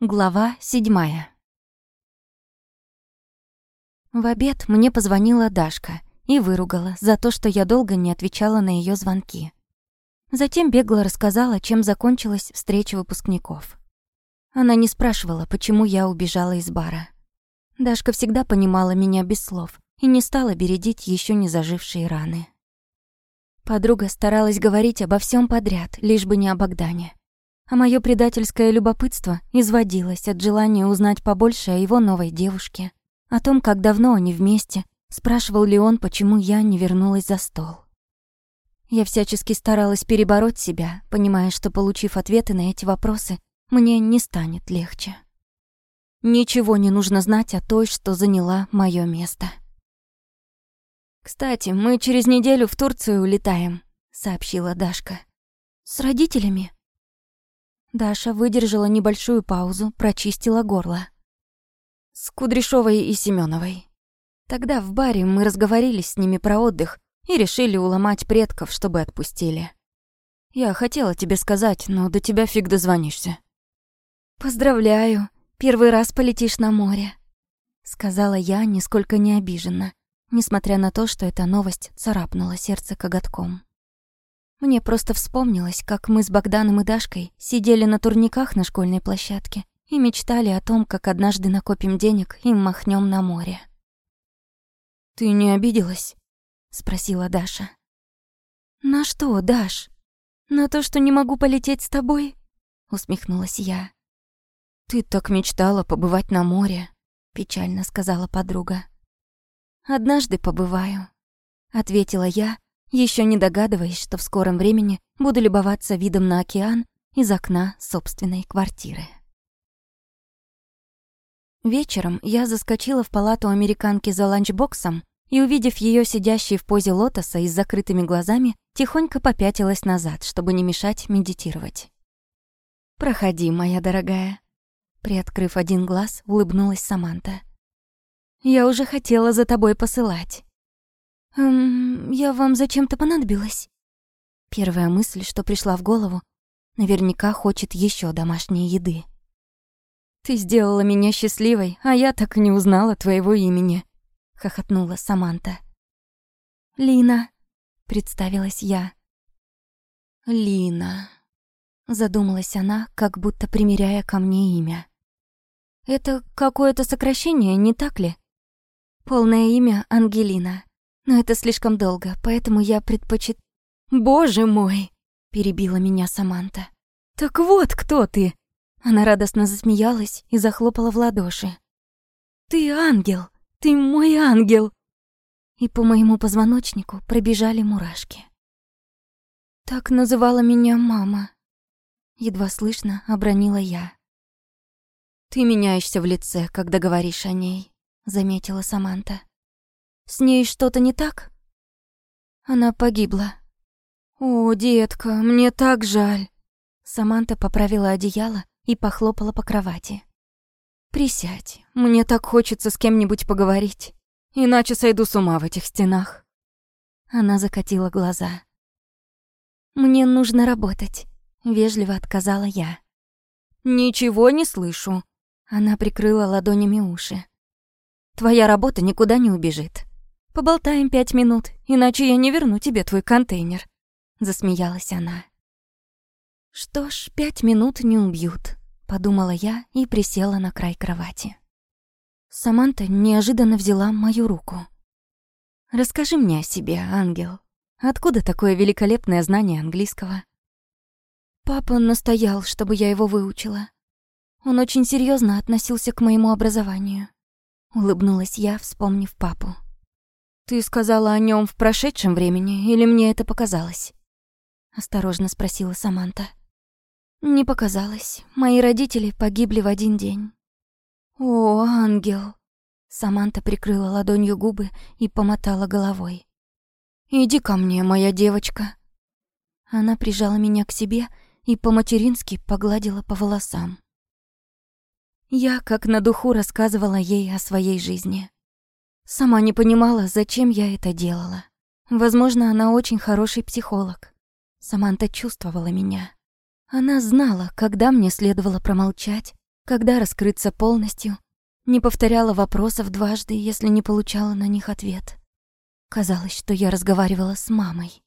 Глава седьмая. В обед мне позвонила Дашка и выругала за то, что я долго не отвечала на ее звонки. Затем бегло рассказала, чем закончилась встреча выпускников. Она не спрашивала, почему я убежала из бара. Дашка всегда понимала меня без слов и не стала бередить еще не зажившие раны. Подруга старалась говорить обо всем подряд, лишь бы не о Богдане а мое предательское любопытство изводилось от желания узнать побольше о его новой девушке, о том, как давно они вместе, спрашивал ли он, почему я не вернулась за стол. Я всячески старалась перебороть себя, понимая, что, получив ответы на эти вопросы, мне не станет легче. Ничего не нужно знать о той, что заняла мое место. «Кстати, мы через неделю в Турцию улетаем», — сообщила Дашка. «С родителями?» Даша выдержала небольшую паузу, прочистила горло. С Кудряшовой и Семеновой. Тогда в баре мы разговорились с ними про отдых и решили уломать предков, чтобы отпустили. Я хотела тебе сказать, но до тебя фиг дозвонишься. Поздравляю, первый раз полетишь на море, сказала я, нисколько не обиженно, несмотря на то, что эта новость царапнула сердце коготком. Мне просто вспомнилось, как мы с Богданом и Дашкой сидели на турниках на школьной площадке и мечтали о том, как однажды накопим денег и махнем на море. «Ты не обиделась?» — спросила Даша. «На что, Даш? На то, что не могу полететь с тобой?» — усмехнулась я. «Ты так мечтала побывать на море», — печально сказала подруга. «Однажды побываю», — ответила я еще не догадываясь, что в скором времени буду любоваться видом на океан из окна собственной квартиры. Вечером я заскочила в палату американки за ланчбоксом и, увидев ее сидящей в позе лотоса и с закрытыми глазами, тихонько попятилась назад, чтобы не мешать медитировать. «Проходи, моя дорогая». Приоткрыв один глаз, улыбнулась Саманта. «Я уже хотела за тобой посылать». «Эм, я вам зачем-то понадобилась?» Первая мысль, что пришла в голову, наверняка хочет еще домашней еды. «Ты сделала меня счастливой, а я так и не узнала твоего имени», — хохотнула Саманта. «Лина», — представилась я. «Лина», — задумалась она, как будто примеряя ко мне имя. «Это какое-то сокращение, не так ли?» «Полное имя Ангелина», но это слишком долго, поэтому я предпочит... «Боже мой!» — перебила меня Саманта. «Так вот кто ты!» Она радостно засмеялась и захлопала в ладоши. «Ты ангел! Ты мой ангел!» И по моему позвоночнику пробежали мурашки. «Так называла меня мама», — едва слышно обронила я. «Ты меняешься в лице, когда говоришь о ней», — заметила Саманта. С ней что-то не так? Она погибла. О, детка, мне так жаль. Саманта поправила одеяло и похлопала по кровати. Присядь, мне так хочется с кем-нибудь поговорить, иначе сойду с ума в этих стенах. Она закатила глаза. Мне нужно работать, вежливо отказала я. Ничего не слышу. Она прикрыла ладонями уши. Твоя работа никуда не убежит. Поболтаем пять минут, иначе я не верну тебе твой контейнер», — засмеялась она. «Что ж, пять минут не убьют», — подумала я и присела на край кровати. Саманта неожиданно взяла мою руку. «Расскажи мне о себе, ангел. Откуда такое великолепное знание английского?» Папа настоял, чтобы я его выучила. Он очень серьезно относился к моему образованию. Улыбнулась я, вспомнив папу. «Ты сказала о нем в прошедшем времени, или мне это показалось?» Осторожно спросила Саманта. «Не показалось. Мои родители погибли в один день». «О, ангел!» Саманта прикрыла ладонью губы и помотала головой. «Иди ко мне, моя девочка». Она прижала меня к себе и по-матерински погладила по волосам. Я, как на духу, рассказывала ей о своей жизни. Сама не понимала, зачем я это делала. Возможно, она очень хороший психолог. Саманта чувствовала меня. Она знала, когда мне следовало промолчать, Когда раскрыться полностью, не повторяла вопросов дважды, если не получала на них ответ. Казалось, что я разговаривала с мамой.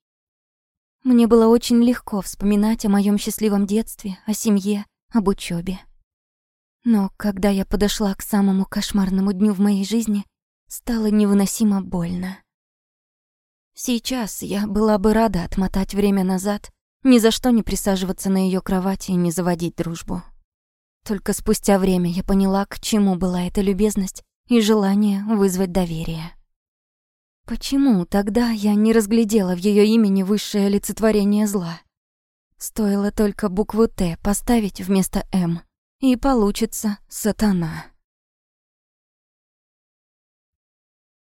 Мне было очень легко вспоминать о моем счастливом детстве, о семье, об учебе. Но когда я подошла к самому кошмарному дню в моей жизни, стало невыносимо больно. Сейчас я была бы рада отмотать время назад, ни за что не присаживаться на ее кровати и не заводить дружбу. Только спустя время я поняла, к чему была эта любезность и желание вызвать доверие. Почему тогда я не разглядела в ее имени высшее олицетворение зла? Стоило только букву «Т» поставить вместо «М», и получится «Сатана».